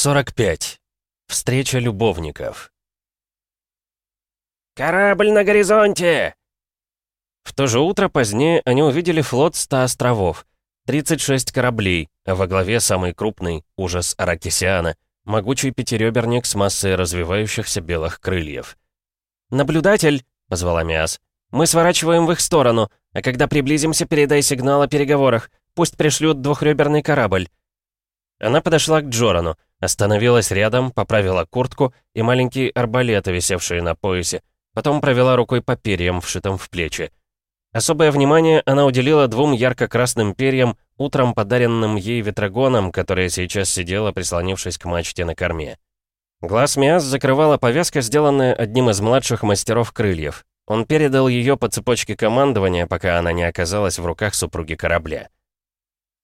45. Встреча любовников. «Корабль на горизонте!» В то же утро позднее они увидели флот 100 островов. 36 кораблей, а во главе самый крупный — ужас Аракисиана, могучий пятирёберник с массой развивающихся белых крыльев. «Наблюдатель!» — позвала Миас. «Мы сворачиваем в их сторону, а когда приблизимся, передай сигнал о переговорах. Пусть пришлют двухрёберный корабль. Она подошла к Джорану, остановилась рядом, поправила куртку и маленькие арбалеты, висевшие на поясе, потом провела рукой по перьям, вшитым в плечи. Особое внимание она уделила двум ярко-красным перьям, утром подаренным ей ветрогоном, которая сейчас сидела, прислонившись к мачте на корме. Глаз Миас закрывала повязка, сделанная одним из младших мастеров крыльев. Он передал ее по цепочке командования, пока она не оказалась в руках супруги корабля.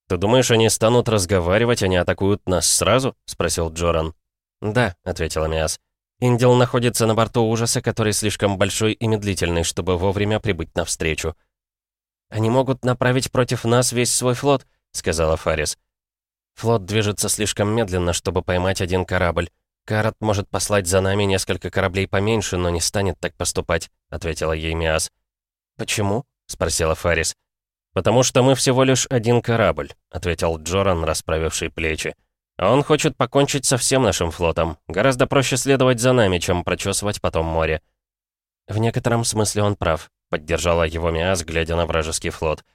«Ты думаешь, они станут разговаривать, они атакуют нас сразу?» — спросил Джоран. «Да», — ответила Миас. «Индил находится на борту ужаса, который слишком большой и медлительный, чтобы вовремя прибыть навстречу». «Они могут направить против нас весь свой флот», — сказала Фарис. «Флот движется слишком медленно, чтобы поймать один корабль. Карат может послать за нами несколько кораблей поменьше, но не станет так поступать», — ответила ей Миас. «Почему?» — спросила Фарис. «Потому что мы всего лишь один корабль», — ответил Джоран, расправивший плечи. «А он хочет покончить со всем нашим флотом. Гораздо проще следовать за нами, чем прочесывать потом море». «В некотором смысле он прав», — поддержала его Миас, глядя на вражеский флот.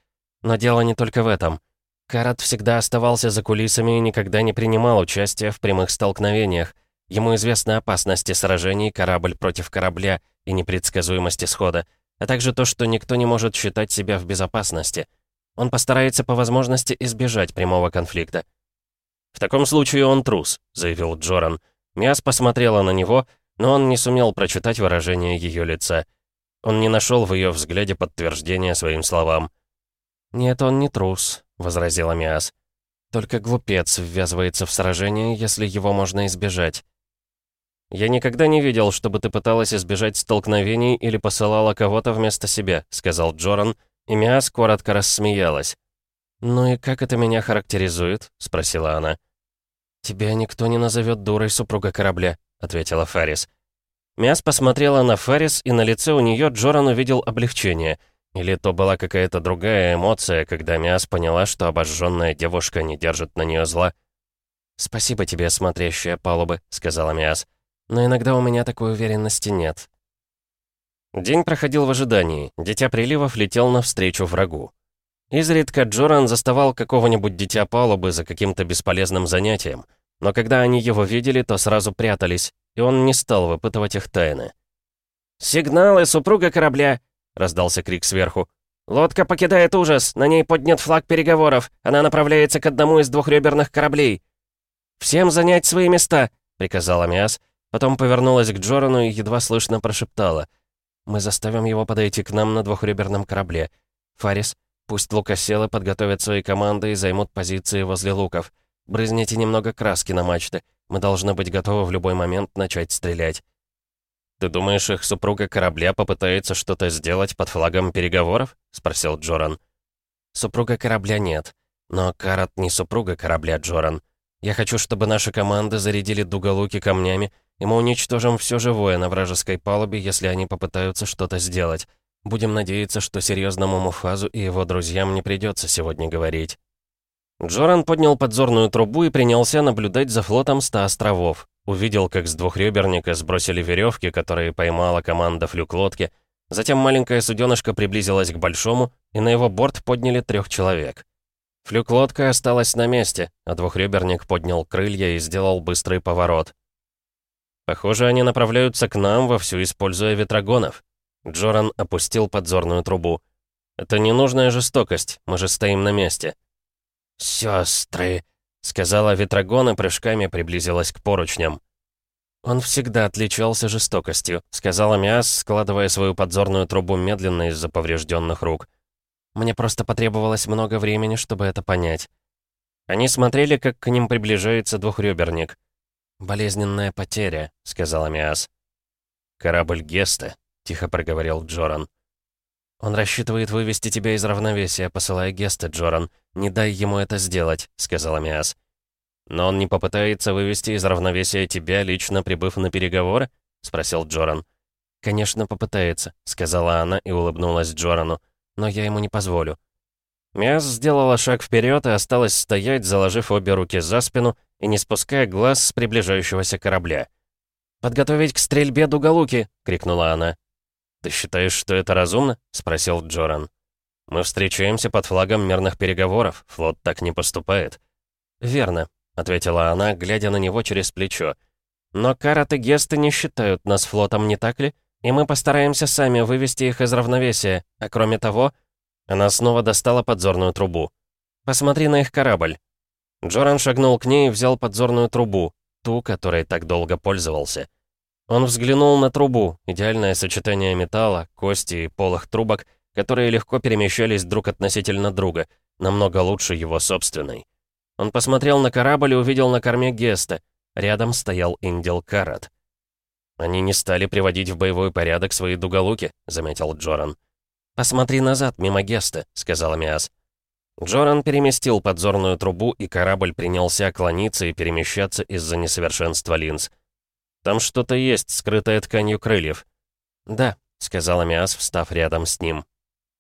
«Но дело не только в этом. Карат всегда оставался за кулисами и никогда не принимал участия в прямых столкновениях. Ему известны опасности сражений корабль против корабля и непредсказуемость исхода а также то, что никто не может считать себя в безопасности. Он постарается по возможности избежать прямого конфликта. «В таком случае он трус», — заявил Джоран. Миас посмотрела на него, но он не сумел прочитать выражение ее лица. Он не нашел в ее взгляде подтверждения своим словам. «Нет, он не трус», — возразила Миас. «Только глупец ввязывается в сражение, если его можно избежать». «Я никогда не видел, чтобы ты пыталась избежать столкновений или посылала кого-то вместо себя», — сказал Джоран, и Миас коротко рассмеялась. «Ну и как это меня характеризует?» — спросила она. «Тебя никто не назовет дурой супруга корабля», — ответила Фарис. Миас посмотрела на Фарис, и на лице у нее Джоран увидел облегчение. Или то была какая-то другая эмоция, когда Миас поняла, что обожженная девушка не держит на нее зла. «Спасибо тебе, смотрящая палубы», — сказала Миас но иногда у меня такой уверенности нет. День проходил в ожидании, Дитя Приливов летел навстречу врагу. Изредка Джоран заставал какого-нибудь Дитя Палубы за каким-то бесполезным занятием, но когда они его видели, то сразу прятались, и он не стал выпытывать их тайны. «Сигналы, супруга корабля!» — раздался крик сверху. «Лодка покидает ужас, на ней поднят флаг переговоров, она направляется к одному из двухреберных кораблей». «Всем занять свои места!» — приказал Амиас, Потом повернулась к Джорану и едва слышно прошептала. «Мы заставим его подойти к нам на двухреберном корабле. Фарис, пусть лукоселы подготовят свои команды и займут позиции возле луков. Брызните немного краски на мачты. Мы должны быть готовы в любой момент начать стрелять». «Ты думаешь, их супруга корабля попытается что-то сделать под флагом переговоров?» — спросил Джоран. «Супруга корабля нет. Но Карат не супруга корабля, Джоран. Я хочу, чтобы наши команды зарядили дуголуки камнями, и мы уничтожим все живое на вражеской палубе, если они попытаются что-то сделать. Будем надеяться, что серьезному Муфазу и его друзьям не придется сегодня говорить. Джоран поднял подзорную трубу и принялся наблюдать за флотом ста островов. Увидел, как с двухреберника сбросили веревки, которые поймала команда флюк-лодки. Затем маленькая суденышка приблизилась к большому, и на его борт подняли трех человек. Флюк-лодка осталась на месте, а двухреберник поднял крылья и сделал быстрый поворот. Похоже, они направляются к нам, вовсю используя ветрогонов. Джоран опустил подзорную трубу. «Это ненужная жестокость, мы же стоим на месте». «Сёстры», — сказала ветрогон и прыжками приблизилась к поручням. «Он всегда отличался жестокостью», — сказала Миас, складывая свою подзорную трубу медленно из-за поврежденных рук. «Мне просто потребовалось много времени, чтобы это понять». Они смотрели, как к ним приближается двухреберник. «Болезненная потеря», — сказала Миас. «Корабль Геста», — тихо проговорил Джоран. «Он рассчитывает вывести тебя из равновесия, посылая Геста, Джоран. Не дай ему это сделать», — сказала Миас. «Но он не попытается вывести из равновесия тебя, лично прибыв на переговоры?» — спросил Джоран. «Конечно, попытается», — сказала она и улыбнулась Джорану. «Но я ему не позволю». Миас сделала шаг вперед и осталась стоять, заложив обе руки за спину и не спуская глаз с приближающегося корабля. «Подготовить к стрельбе дуголуки!» — крикнула она. «Ты считаешь, что это разумно?» — спросил Джоран. «Мы встречаемся под флагом мирных переговоров. Флот так не поступает». «Верно», — ответила она, глядя на него через плечо. «Но караты Гесты не считают нас флотом, не так ли? И мы постараемся сами вывести их из равновесия. А кроме того...» Она снова достала подзорную трубу. «Посмотри на их корабль. Джоран шагнул к ней и взял подзорную трубу, ту, которой так долго пользовался. Он взглянул на трубу, идеальное сочетание металла, кости и полых трубок, которые легко перемещались друг относительно друга, намного лучше его собственной. Он посмотрел на корабль и увидел на корме Геста. Рядом стоял Индил Карат. «Они не стали приводить в боевой порядок свои дуголуки», — заметил Джоран. «Посмотри назад, мимо Геста», — сказал Миас. Джоран переместил подзорную трубу, и корабль принялся клониться и перемещаться из-за несовершенства линз. «Там что-то есть, скрытое тканью крыльев». «Да», — сказал Миас, встав рядом с ним.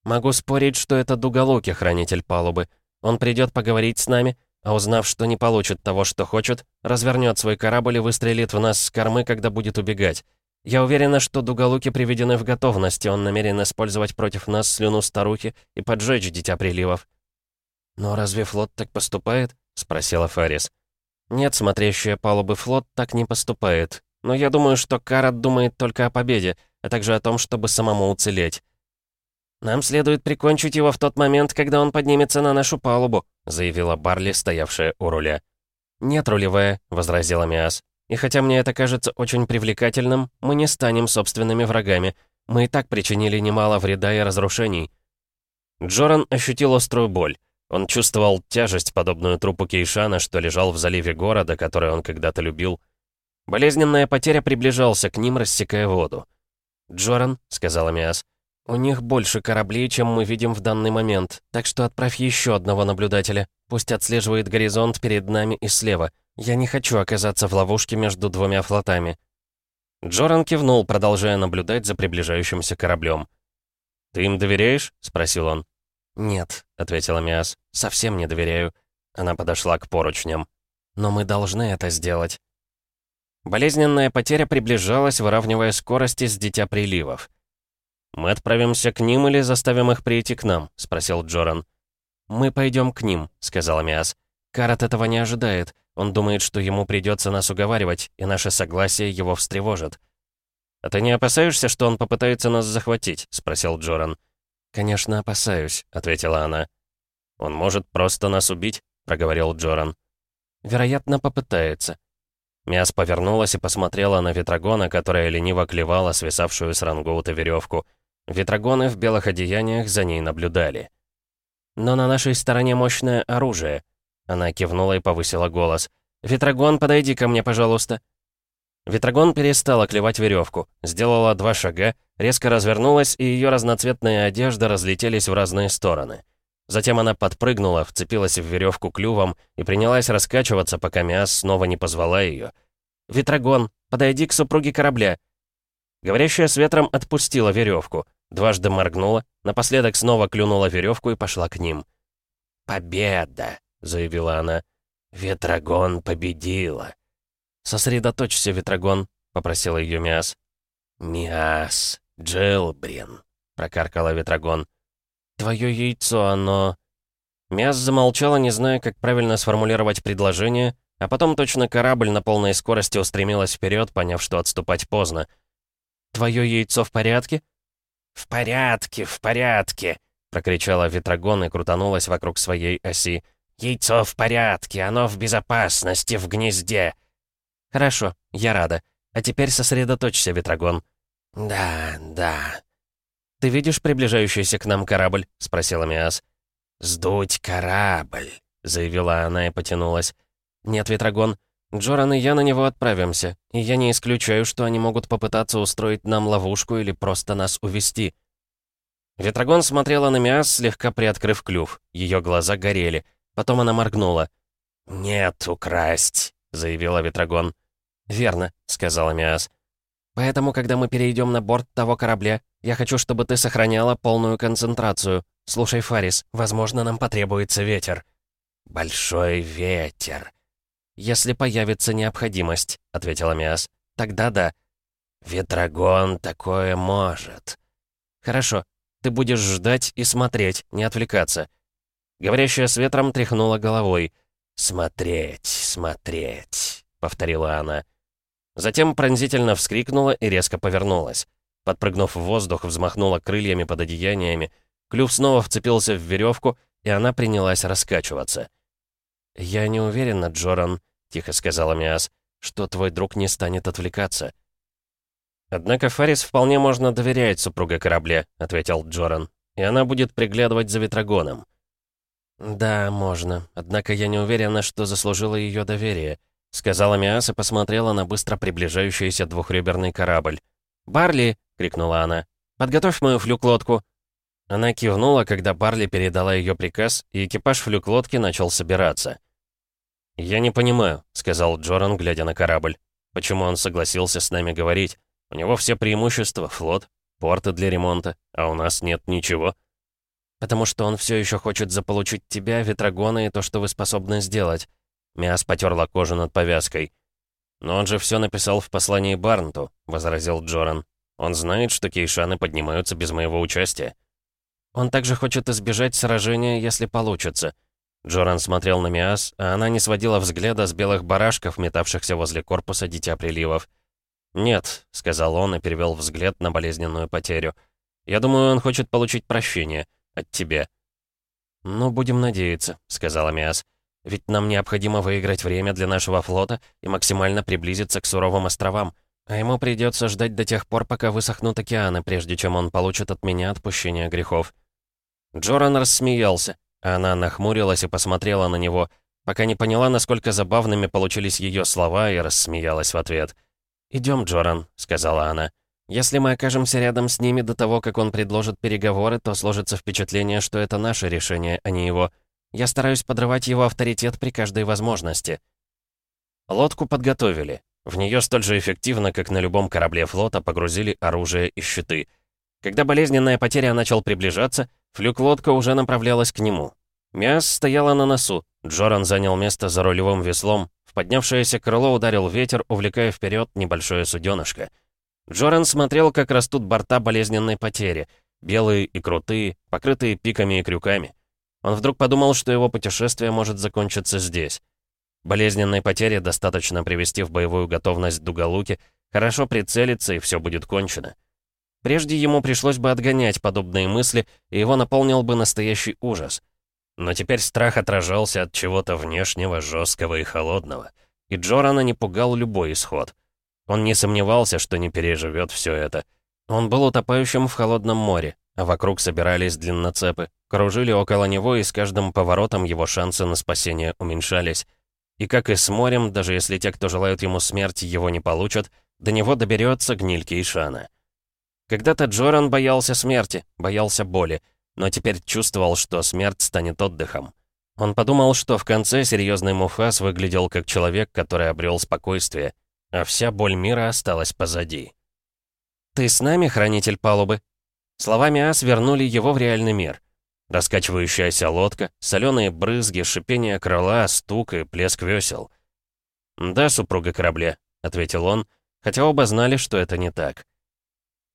«Могу спорить, что это Дуголуки, хранитель палубы. Он придет поговорить с нами, а узнав, что не получит того, что хочет, развернет свой корабль и выстрелит в нас с кормы, когда будет убегать. Я уверена, что Дуголуки приведены в готовность, и он намерен использовать против нас слюну старухи и поджечь Дитя Приливов». «Но разве флот так поступает?» — спросила Фарис. «Нет, смотрящая палубы флот так не поступает. Но я думаю, что Карат думает только о победе, а также о том, чтобы самому уцелеть». «Нам следует прикончить его в тот момент, когда он поднимется на нашу палубу», заявила Барли, стоявшая у руля. «Нет, рулевая», — возразила Миас. «И хотя мне это кажется очень привлекательным, мы не станем собственными врагами. Мы и так причинили немало вреда и разрушений». Джоран ощутил острую боль. Он чувствовал тяжесть, подобную трупу Кейшана, что лежал в заливе города, который он когда-то любил. Болезненная потеря приближался к ним, рассекая воду. «Джоран», — сказал Миас, — «у них больше кораблей, чем мы видим в данный момент, так что отправь еще одного наблюдателя. Пусть отслеживает горизонт перед нами и слева. Я не хочу оказаться в ловушке между двумя флотами». Джоран кивнул, продолжая наблюдать за приближающимся кораблем. «Ты им доверяешь?» — спросил он. «Нет», — ответила Миас, — «совсем не доверяю». Она подошла к поручням. «Но мы должны это сделать». Болезненная потеря приближалась, выравнивая скорости с дитя приливов. «Мы отправимся к ним или заставим их прийти к нам?» — спросил Джоран. «Мы пойдем к ним», — сказала Миас. «Карат этого не ожидает. Он думает, что ему придется нас уговаривать, и наше согласие его встревожит». «А ты не опасаешься, что он попытается нас захватить?» — спросил Джоран. «Конечно, опасаюсь», — ответила она. «Он может просто нас убить», — проговорил Джоран. «Вероятно, попытается». Мяс повернулась и посмотрела на Ветрогона, которая лениво клевала свисавшую с рангоута веревку. Ветрогоны в белых одеяниях за ней наблюдали. «Но на нашей стороне мощное оружие», — она кивнула и повысила голос. «Ветрогон, подойди ко мне, пожалуйста». Ветрогон перестала клевать веревку, сделала два шага, резко развернулась, и ее разноцветные одежды разлетелись в разные стороны. Затем она подпрыгнула, вцепилась в веревку клювом и принялась раскачиваться, пока Миас снова не позвала ее. «Ветрогон, подойди к супруге корабля!» Говорящая с ветром отпустила веревку, дважды моргнула, напоследок снова клюнула веревку и пошла к ним. «Победа!» — заявила она. «Ветрогон победила!» «Сосредоточься, Ветрогон», — попросила ее Миас. «Миас, Джилл, блин», — прокаркала Ветрогон. «Твое яйцо, оно...» Миас замолчала, не зная, как правильно сформулировать предложение, а потом точно корабль на полной скорости устремилась вперед, поняв, что отступать поздно. «Твое яйцо в порядке?» «В порядке, в порядке!» — прокричала Ветрогон и крутанулась вокруг своей оси. «Яйцо в порядке, оно в безопасности, в гнезде!» «Хорошо, я рада. А теперь сосредоточься, Ветрогон». «Да, да». «Ты видишь приближающийся к нам корабль?» — спросила Миас. «Сдуть корабль», — заявила она и потянулась. «Нет, Ветрогон, Джоран и я на него отправимся, и я не исключаю, что они могут попытаться устроить нам ловушку или просто нас увести. Ветрогон смотрела на Миас, слегка приоткрыв клюв. Ее глаза горели. Потом она моргнула. «Нет, украсть!» — заявила Ветрогон. «Верно», — сказала Миас. «Поэтому, когда мы перейдем на борт того корабля, я хочу, чтобы ты сохраняла полную концентрацию. Слушай, Фарис, возможно, нам потребуется ветер». «Большой ветер». «Если появится необходимость», — ответила Миас. «Тогда да». «Ветрогон такое может». «Хорошо. Ты будешь ждать и смотреть, не отвлекаться». Говорящая с ветром тряхнула головой. «Смотреть, смотреть», — повторила она. Затем пронзительно вскрикнула и резко повернулась. Подпрыгнув в воздух, взмахнула крыльями под одеяниями. Клюв снова вцепился в веревку, и она принялась раскачиваться. «Я не уверена, Джоран», — тихо сказала Миас, — «что твой друг не станет отвлекаться». «Однако Фарис вполне можно доверять супруге корабля», — ответил Джоран, — «и она будет приглядывать за Ветрогоном». «Да, можно. Однако я не уверена, что заслужила ее доверие», — сказала Миас и посмотрела на быстро приближающийся двухреберный корабль. «Барли!» — крикнула она. «Подготовь мою флюк-лодку!» Она кивнула, когда Барли передала ее приказ, и экипаж флюк-лодки начал собираться. «Я не понимаю», — сказал Джоран, глядя на корабль. «Почему он согласился с нами говорить? У него все преимущества — флот, порты для ремонта, а у нас нет ничего». Потому что он все еще хочет заполучить тебя, Ветрогона и то, что вы способны сделать. Миас потерла кожу над повязкой. «Но он же все написал в послании Барнту», — возразил Джоран. «Он знает, что кейшаны поднимаются без моего участия». «Он также хочет избежать сражения, если получится». Джоран смотрел на Миас, а она не сводила взгляда с белых барашков, метавшихся возле корпуса Дитя Приливов. «Нет», — сказал он и перевел взгляд на болезненную потерю. «Я думаю, он хочет получить прощение» от тебя». «Ну, будем надеяться», — сказала Миас. «Ведь нам необходимо выиграть время для нашего флота и максимально приблизиться к суровым островам, а ему придется ждать до тех пор, пока высохнут океаны, прежде чем он получит от меня отпущение грехов». Джоран рассмеялся, а она нахмурилась и посмотрела на него, пока не поняла, насколько забавными получились ее слова, и рассмеялась в ответ. «Идем, Джоран», — сказала она. Если мы окажемся рядом с ними до того, как он предложит переговоры, то сложится впечатление, что это наше решение, а не его. Я стараюсь подрывать его авторитет при каждой возможности. Лодку подготовили. В нее столь же эффективно, как на любом корабле флота, погрузили оружие и щиты. Когда болезненная потеря а начал приближаться, флюк-лодка уже направлялась к нему. Мяс стояла на носу, Джоран занял место за рулевым веслом, в поднявшееся крыло ударил ветер, увлекая вперед небольшое суденышко. Джоран смотрел, как растут борта болезненной потери. Белые и крутые, покрытые пиками и крюками. Он вдруг подумал, что его путешествие может закончиться здесь. Болезненной потери достаточно привести в боевую готовность дуголуки, хорошо прицелиться, и все будет кончено. Прежде ему пришлось бы отгонять подобные мысли, и его наполнил бы настоящий ужас. Но теперь страх отражался от чего-то внешнего, жесткого и холодного. И Джорана не пугал любой исход — он не сомневался, что не переживет все это. Он был утопающим в холодном море, а вокруг собирались длинноцепы, кружили около него, и с каждым поворотом его шансы на спасение уменьшались. И как и с морем, даже если те, кто желают ему смерти, его не получат, до него доберется гниль Кейшана. Когда-то Джоран боялся смерти, боялся боли, но теперь чувствовал, что смерть станет отдыхом. Он подумал, что в конце серьезный Муфас выглядел как человек, который обрел спокойствие а вся боль мира осталась позади. «Ты с нами, хранитель палубы?» Словами Ас вернули его в реальный мир. Раскачивающаяся лодка, соленые брызги, шипение крыла, стук и плеск весел. «Да, супруга корабля», — ответил он, хотя оба знали, что это не так.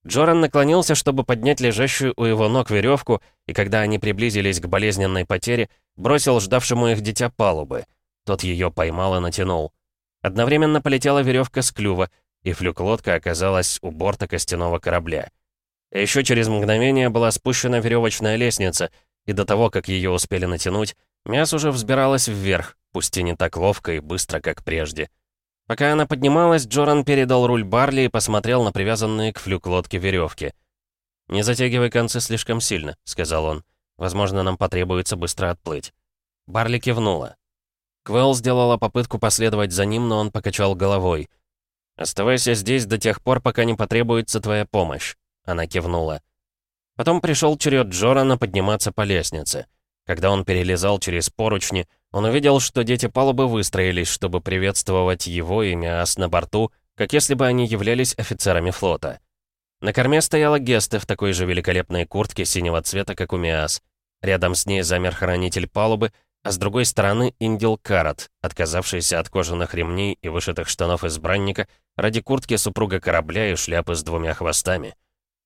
Джоран наклонился, чтобы поднять лежащую у его ног веревку, и когда они приблизились к болезненной потере, бросил ждавшему их дитя палубы. Тот ее поймал и натянул. Одновременно полетела веревка с клюва, и флюк-лодка оказалась у борта костяного корабля. Еще через мгновение была спущена веревочная лестница, и до того, как ее успели натянуть, мяс уже взбиралось вверх, пусть и не так ловко и быстро, как прежде. Пока она поднималась, Джоран передал руль Барли и посмотрел на привязанные к флюк лодки веревки. «Не затягивай концы слишком сильно», — сказал он. «Возможно, нам потребуется быстро отплыть». Барли кивнула. Квелл сделала попытку последовать за ним, но он покачал головой. «Оставайся здесь до тех пор, пока не потребуется твоя помощь», — она кивнула. Потом пришел черед Джорана подниматься по лестнице. Когда он перелезал через поручни, он увидел, что дети палубы выстроились, чтобы приветствовать его и Миас на борту, как если бы они являлись офицерами флота. На корме стояла Гесте в такой же великолепной куртке синего цвета, как у Миас. Рядом с ней замер хранитель палубы — а с другой стороны Индил Карат, отказавшийся от кожаных ремней и вышитых штанов избранника ради куртки супруга корабля и шляпы с двумя хвостами.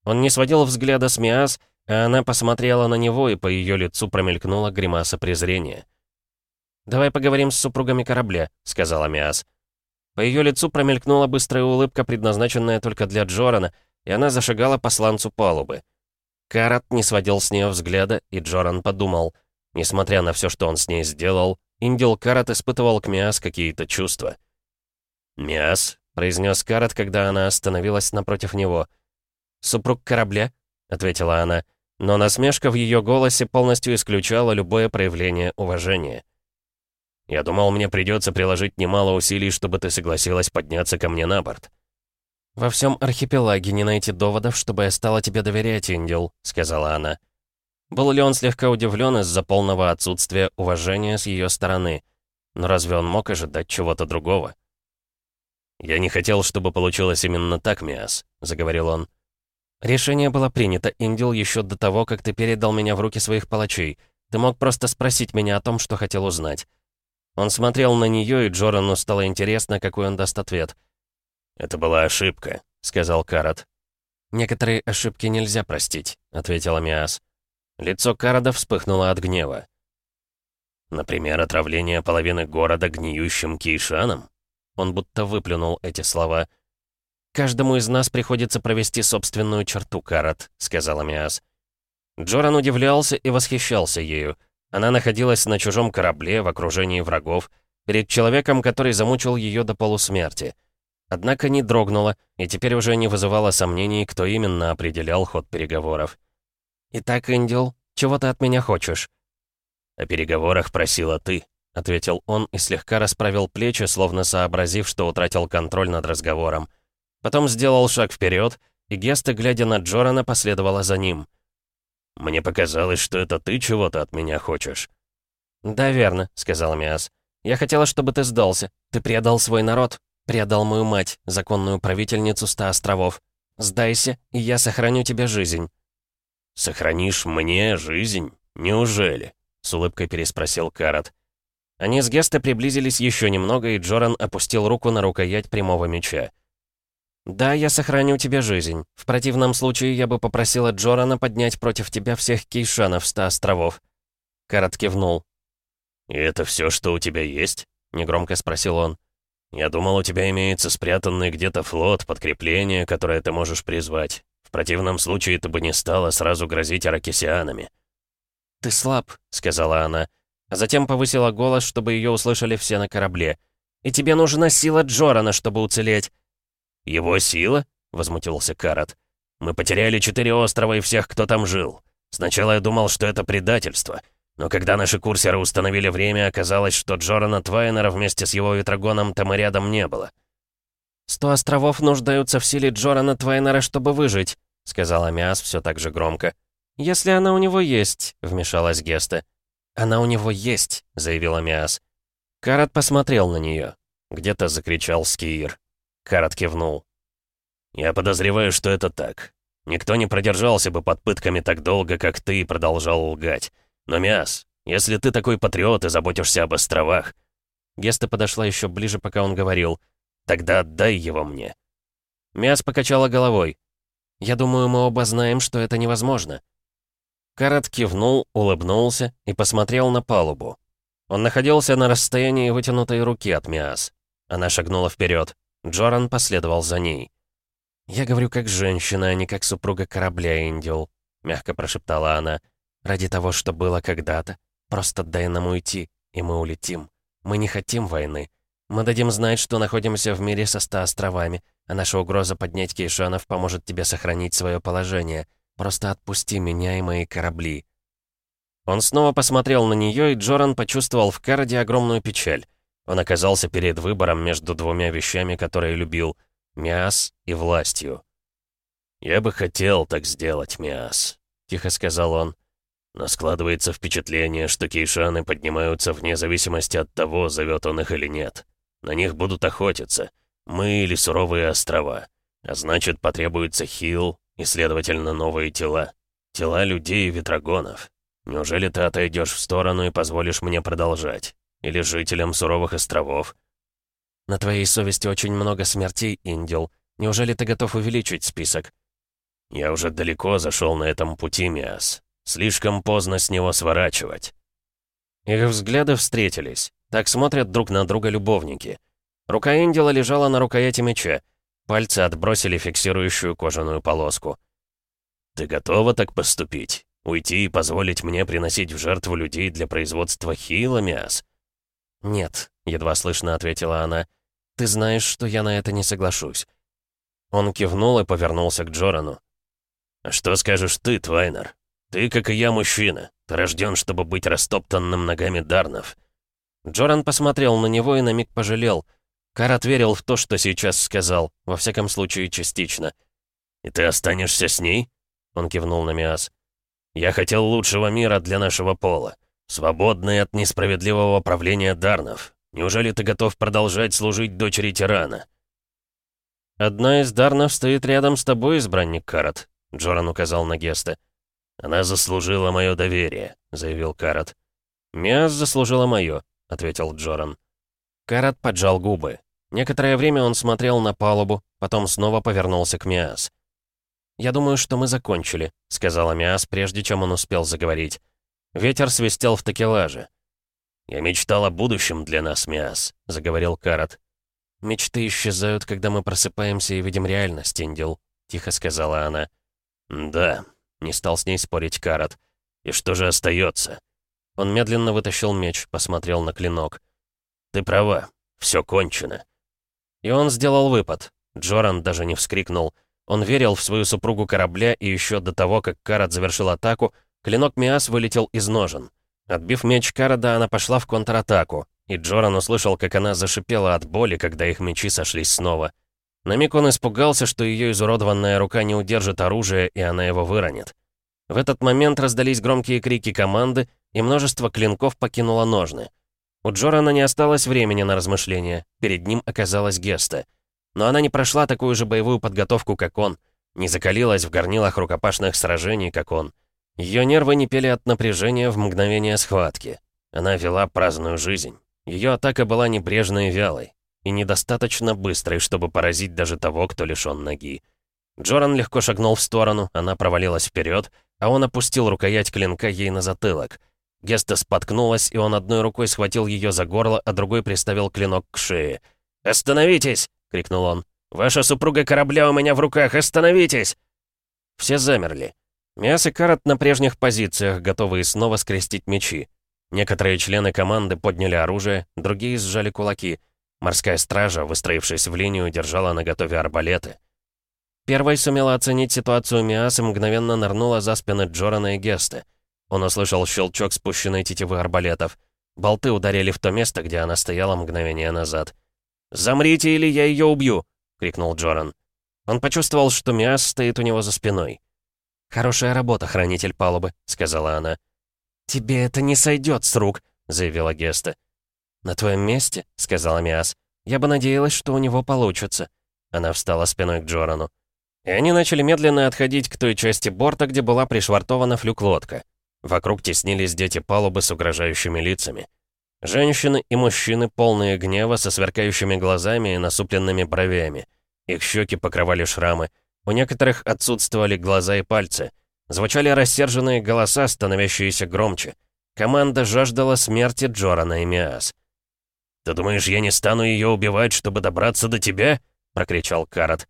Он не сводил взгляда с Миас, а она посмотрела на него, и по ее лицу промелькнула гримаса презрения. «Давай поговорим с супругами корабля», — сказала Миас. По ее лицу промелькнула быстрая улыбка, предназначенная только для Джорана, и она зашагала посланцу палубы. Карат не сводил с нее взгляда, и Джоран подумал — Несмотря на все, что он с ней сделал, Индил Карат испытывал к Миас какие-то чувства. «Миас», — произнес Карат, когда она остановилась напротив него. «Супруг корабля», — ответила она, но насмешка в ее голосе полностью исключала любое проявление уважения. «Я думал, мне придется приложить немало усилий, чтобы ты согласилась подняться ко мне на борт». «Во всем архипелаге не найти доводов, чтобы я стала тебе доверять, Индил», — сказала она. Был ли он слегка удивлен из-за полного отсутствия уважения с ее стороны? Но разве он мог ожидать чего-то другого? «Я не хотел, чтобы получилось именно так, Миас», — заговорил он. «Решение было принято, Индил, еще до того, как ты передал меня в руки своих палачей. Ты мог просто спросить меня о том, что хотел узнать». Он смотрел на нее, и Джорану стало интересно, какой он даст ответ. «Это была ошибка», — сказал Карат. «Некоторые ошибки нельзя простить», — ответила Миас. Лицо Карада вспыхнуло от гнева. «Например, отравление половины города гниющим кейшаном?» Он будто выплюнул эти слова. «Каждому из нас приходится провести собственную черту, Карад — сказала Миас. Джоран удивлялся и восхищался ею. Она находилась на чужом корабле в окружении врагов, перед человеком, который замучил ее до полусмерти. Однако не дрогнула, и теперь уже не вызывала сомнений, кто именно определял ход переговоров. «Итак, Индил, чего ты от меня хочешь?» «О переговорах просила ты», — ответил он и слегка расправил плечи, словно сообразив, что утратил контроль над разговором. Потом сделал шаг вперед, и Геста, глядя на Джорана, последовала за ним. «Мне показалось, что это ты чего-то от меня хочешь». «Да, верно», — сказал Миас. «Я хотела, чтобы ты сдался. Ты предал свой народ, предал мою мать, законную правительницу ста островов. Сдайся, и я сохраню тебе жизнь». «Сохранишь мне жизнь? Неужели?» — с улыбкой переспросил Карат. Они с Геста приблизились еще немного, и Джоран опустил руку на рукоять прямого меча. «Да, я сохраню тебе жизнь. В противном случае я бы попросила Джорана поднять против тебя всех кейшанов ста островов». Карат кивнул. «И это все, что у тебя есть?» — негромко спросил он. «Я думал, у тебя имеется спрятанный где-то флот, подкрепление, которое ты можешь призвать. В противном случае ты бы не стала сразу грозить аракисианами». «Ты слаб», — сказала она, а затем повысила голос, чтобы ее услышали все на корабле. «И тебе нужна сила Джорана, чтобы уцелеть». «Его сила?» — возмутился Карат. «Мы потеряли четыре острова и всех, кто там жил. Сначала я думал, что это предательство». Но когда наши курсеры установили время, оказалось, что Джорана Твайнера вместе с его ветрогоном там и рядом не было. «Сто островов нуждаются в силе Джорана Твайнера, чтобы выжить», — сказала Миас все так же громко. «Если она у него есть», — вмешалась Геста. «Она у него есть», — заявила Миас. Карат посмотрел на нее. Где-то закричал Скиир. Карат кивнул. «Я подозреваю, что это так. Никто не продержался бы под пытками так долго, как ты, и продолжал лгать. Но, Миас, если ты такой патриот и заботишься об островах...» Геста подошла еще ближе, пока он говорил — Тогда отдай его мне». Мяс покачала головой. «Я думаю, мы оба знаем, что это невозможно». Карат кивнул, улыбнулся и посмотрел на палубу. Он находился на расстоянии вытянутой руки от Миас. Она шагнула вперед. Джоран последовал за ней. «Я говорю как женщина, а не как супруга корабля, Индиул», — мягко прошептала она. «Ради того, что было когда-то, просто дай нам уйти, и мы улетим. Мы не хотим войны. Мы дадим знать, что находимся в мире со ста островами, а наша угроза поднять Кейшанов поможет тебе сохранить свое положение. Просто отпусти меня и мои корабли». Он снова посмотрел на нее, и Джоран почувствовал в Карде огромную печаль. Он оказался перед выбором между двумя вещами, которые любил — Миас и властью. «Я бы хотел так сделать, Миас», — тихо сказал он. Но складывается впечатление, что кейшаны поднимаются вне зависимости от того, зовет он их или нет. На них будут охотиться. Мы или суровые острова. А значит, потребуется хил и, следовательно, новые тела. Тела людей и ветрогонов. Неужели ты отойдешь в сторону и позволишь мне продолжать? Или жителям суровых островов? На твоей совести очень много смертей, Индил. Неужели ты готов увеличить список? Я уже далеко зашел на этом пути, Миас. Слишком поздно с него сворачивать. Их взгляды встретились. Так смотрят друг на друга любовники. Рука Эндила лежала на рукояти меча. Пальцы отбросили фиксирующую кожаную полоску. «Ты готова так поступить? Уйти и позволить мне приносить в жертву людей для производства хила, Миас?» «Нет», — едва слышно ответила она. «Ты знаешь, что я на это не соглашусь». Он кивнул и повернулся к Джорану. «А «Что скажешь ты, Твайнер? Ты, как и я, мужчина. Ты рожден, чтобы быть растоптанным ногами Дарнов. Джоран посмотрел на него и на миг пожалел. Карат верил в то, что сейчас сказал, во всяком случае частично. «И ты останешься с ней?» Он кивнул на Миас. «Я хотел лучшего мира для нашего пола, свободный от несправедливого правления Дарнов. Неужели ты готов продолжать служить дочери тирана?» «Одна из Дарнов стоит рядом с тобой, избранник Карат», — Джоран указал на Геста. «Она заслужила мое доверие», — заявил Карат. «Миас заслужила мое», — ответил Джоран. Карат поджал губы. Некоторое время он смотрел на палубу, потом снова повернулся к Миас. «Я думаю, что мы закончили», — сказала Миас, прежде чем он успел заговорить. Ветер свистел в такелаже. «Я мечтал о будущем для нас, Миас», — заговорил Карат. «Мечты исчезают, когда мы просыпаемся и видим реальность, Индил», — тихо сказала она. «Да», — не стал с ней спорить Карат. «И что же остается? Он медленно вытащил меч, посмотрел на клинок. «Ты права, все кончено». И он сделал выпад. Джоран даже не вскрикнул. Он верил в свою супругу корабля, и еще до того, как Карат завершил атаку, клинок Миас вылетел из ножен. Отбив меч Карада, она пошла в контратаку, и Джоран услышал, как она зашипела от боли, когда их мечи сошлись снова. На миг он испугался, что ее изуродованная рука не удержит оружие, и она его выронит. В этот момент раздались громкие крики команды, и множество клинков покинуло ножны. У Джорана не осталось времени на размышления, перед ним оказалась Геста. Но она не прошла такую же боевую подготовку, как он, не закалилась в горнилах рукопашных сражений, как он. Ее нервы не пели от напряжения в мгновение схватки. Она вела праздную жизнь. Ее атака была небрежной и вялой, и недостаточно быстрой, чтобы поразить даже того, кто лишён ноги. Джоран легко шагнул в сторону, она провалилась вперед, а он опустил рукоять клинка ей на затылок. Геста споткнулась, и он одной рукой схватил ее за горло, а другой приставил клинок к шее. «Остановитесь!» — крикнул он. «Ваша супруга корабля у меня в руках! Остановитесь!» Все замерли. Миас и Карат на прежних позициях, готовые снова скрестить мечи. Некоторые члены команды подняли оружие, другие сжали кулаки. Морская стража, выстроившись в линию, держала на готове арбалеты. Первой сумела оценить ситуацию Миас и мгновенно нырнула за спины Джорана и Геста — он услышал щелчок спущенной тетивы арбалетов. Болты ударили в то место, где она стояла мгновение назад. «Замрите, или я ее убью!» — крикнул Джоран. Он почувствовал, что Миас стоит у него за спиной. «Хорошая работа, хранитель палубы», — сказала она. «Тебе это не сойдет с рук», — заявила Геста. «На твоем месте», — сказала Миас, — «я бы надеялась, что у него получится». Она встала спиной к Джорану. И они начали медленно отходить к той части борта, где была пришвартована флюк-лодка. Вокруг теснились дети палубы с угрожающими лицами. Женщины и мужчины, полные гнева, со сверкающими глазами и насупленными бровями. Их щеки покрывали шрамы. У некоторых отсутствовали глаза и пальцы. Звучали рассерженные голоса, становящиеся громче. Команда жаждала смерти Джорана и Миас. «Ты думаешь, я не стану ее убивать, чтобы добраться до тебя?» — прокричал Карат.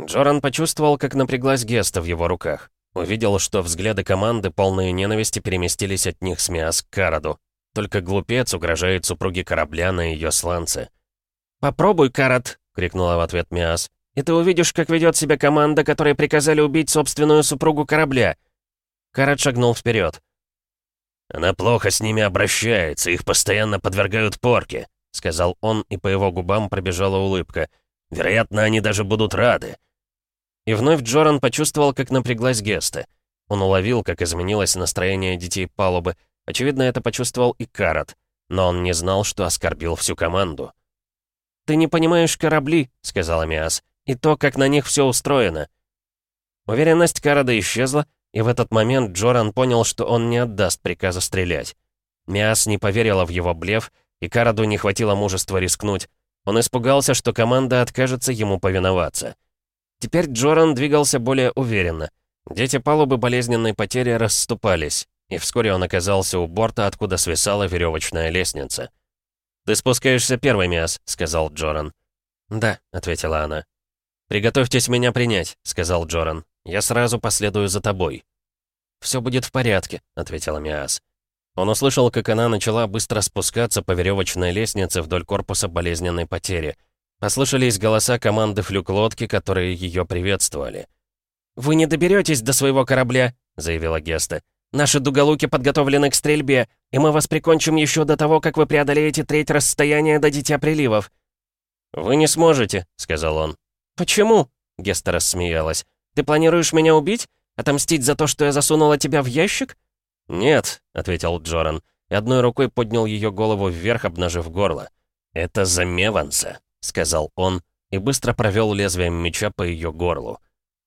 Джоран почувствовал, как напряглась Геста в его руках. Увидел, что взгляды команды, полные ненависти, переместились от них с Миас к Караду. Только глупец угрожает супруге корабля на ее сланце. «Попробуй, Карад!» — крикнула в ответ Миас. «И ты увидишь, как ведет себя команда, которой приказали убить собственную супругу корабля!» Карад шагнул вперед. «Она плохо с ними обращается, их постоянно подвергают порке», — сказал он, и по его губам пробежала улыбка. «Вероятно, они даже будут рады. И вновь Джоран почувствовал, как напряглась Геста. Он уловил, как изменилось настроение детей палубы. Очевидно, это почувствовал и Карат. Но он не знал, что оскорбил всю команду. «Ты не понимаешь корабли», — сказала Миас, — «и то, как на них все устроено». Уверенность Карада исчезла, и в этот момент Джоран понял, что он не отдаст приказа стрелять. Миас не поверила в его блеф, и Караду не хватило мужества рискнуть. Он испугался, что команда откажется ему повиноваться. Теперь Джоран двигался более уверенно. Дети палубы болезненной потери расступались, и вскоре он оказался у борта, откуда свисала веревочная лестница. «Ты спускаешься первый, Миас», — сказал Джоран. «Да», — ответила она. «Приготовьтесь меня принять», — сказал Джоран. «Я сразу последую за тобой». «Все будет в порядке», — ответила Миас. Он услышал, как она начала быстро спускаться по веревочной лестнице вдоль корпуса болезненной потери — Послышались голоса команды флюк-лодки, которые ее приветствовали. «Вы не доберетесь до своего корабля», — заявила Геста. «Наши дуголуки подготовлены к стрельбе, и мы вас прикончим еще до того, как вы преодолеете треть расстояния до Дитя Приливов». «Вы не сможете», — сказал он. «Почему?» — Геста рассмеялась. «Ты планируешь меня убить? Отомстить за то, что я засунула тебя в ящик?» «Нет», — ответил Джоран, и одной рукой поднял ее голову вверх, обнажив горло. «Это за Меванса». — сказал он и быстро провел лезвием меча по ее горлу.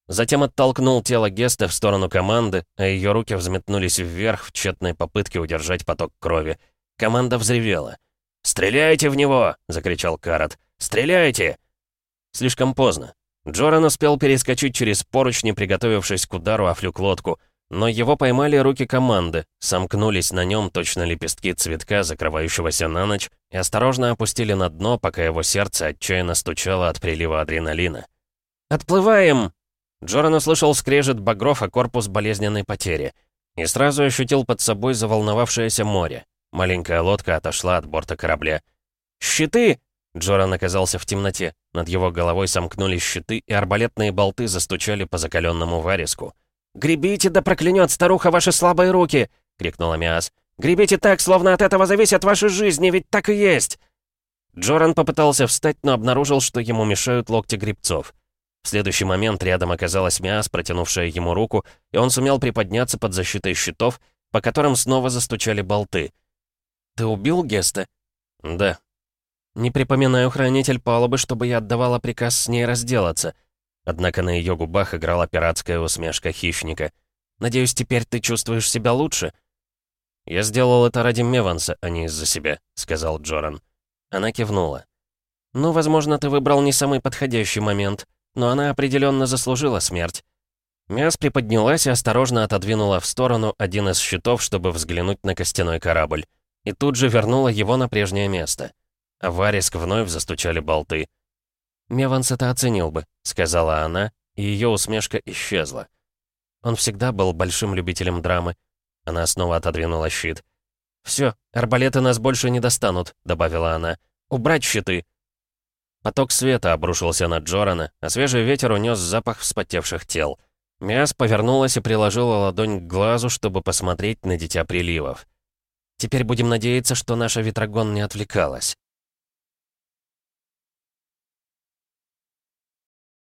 Затем оттолкнул тело Геста в сторону команды, а ее руки взметнулись вверх в тщетной попытке удержать поток крови. Команда взревела. «Стреляйте в него!» — закричал Карат. «Стреляйте!» Слишком поздно. Джоран успел перескочить через поручни, приготовившись к удару о флюк-лодку — но его поймали руки команды, сомкнулись на нем точно лепестки цветка, закрывающегося на ночь, и осторожно опустили на дно, пока его сердце отчаянно стучало от прилива адреналина. «Отплываем!» Джоран услышал скрежет багров о корпус болезненной потери и сразу ощутил под собой заволновавшееся море. Маленькая лодка отошла от борта корабля. «Щиты!» Джоран оказался в темноте. Над его головой сомкнулись щиты, и арбалетные болты застучали по закаленному вариску. «Гребите да проклянет старуха ваши слабые руки!» — крикнула Миас. «Гребите так, словно от этого зависят ваши жизни, ведь так и есть!» Джоран попытался встать, но обнаружил, что ему мешают локти грибцов. В следующий момент рядом оказалась Миас, протянувшая ему руку, и он сумел приподняться под защитой щитов, по которым снова застучали болты. «Ты убил Геста?» «Да». «Не припоминаю, хранитель палубы, чтобы я отдавала приказ с ней разделаться. Однако на ее губах играла пиратская усмешка хищника. «Надеюсь, теперь ты чувствуешь себя лучше?» «Я сделал это ради Меванса, а не из-за себя», — сказал Джоран. Она кивнула. «Ну, возможно, ты выбрал не самый подходящий момент, но она определенно заслужила смерть». Мяс приподнялась и осторожно отодвинула в сторону один из щитов, чтобы взглянуть на костяной корабль. И тут же вернула его на прежнее место. А в вновь застучали болты. «Меванс это оценил бы», — сказала она, и ее усмешка исчезла. Он всегда был большим любителем драмы. Она снова отодвинула щит. «Все, арбалеты нас больше не достанут», — добавила она. «Убрать щиты!» Поток света обрушился на Джорана, а свежий ветер унес запах вспотевших тел. Миас повернулась и приложила ладонь к глазу, чтобы посмотреть на Дитя Приливов. «Теперь будем надеяться, что наша Ветрогон не отвлекалась».